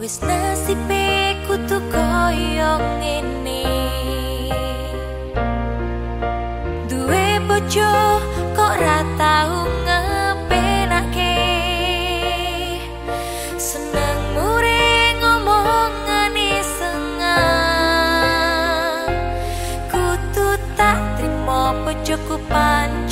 Wis nasibe kutu koyo ngene. Duwe bojo kok ra tau ngepenake? Seneng mure ngomongan sengah. Kutu tak trimo bojoku panjang